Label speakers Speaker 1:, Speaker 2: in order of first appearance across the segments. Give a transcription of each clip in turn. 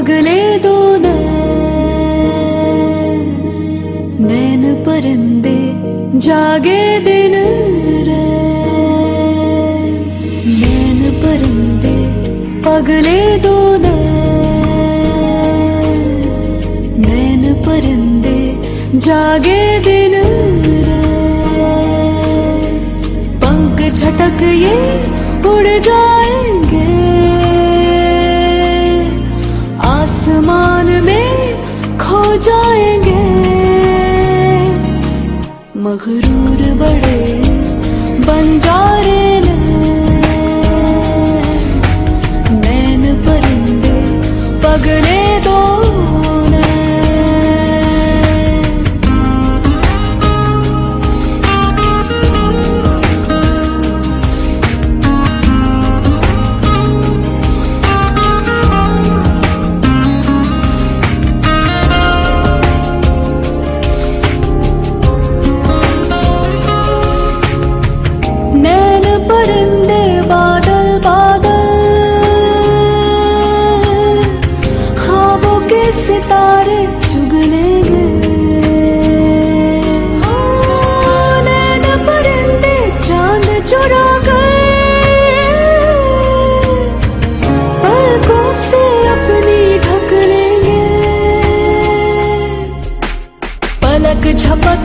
Speaker 1: पगले दो नैन परंदे जागे दिन नैन परंदे पगले दो नैन परंदे जागे दिन पंख झटक ये उड़ जाएँगे मगरूर बड़े बंजारे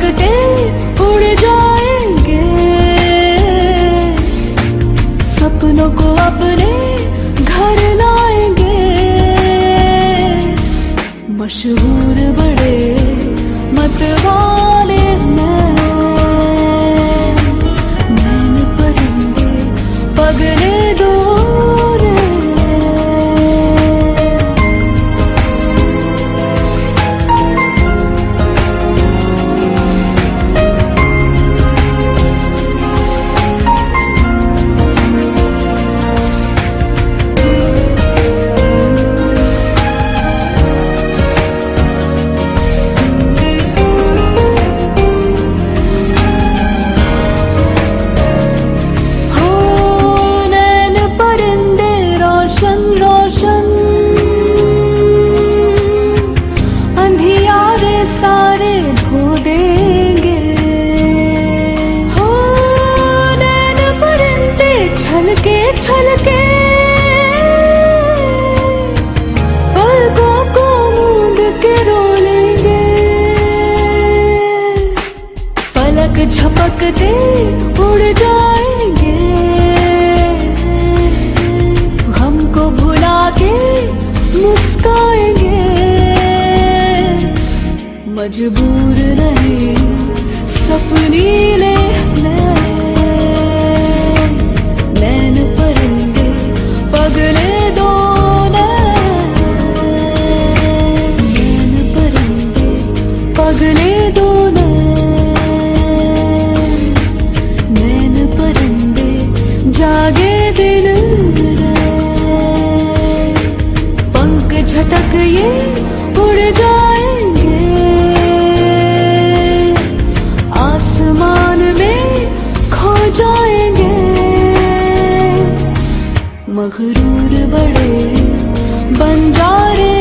Speaker 1: झपकते उड़ जाएँगे। सपनों को अपने घर लाएँगे। मशहूर बड़े मतवाले पलक झपकते उड़ जाएँगे। हमको भुला के मुस्काएँगे। मजबूर नहीं सपनी पंख झटक ये उड़ जाएँगे। आसमान में खो जाएँगे। मगरूर बड़े बन बंजारे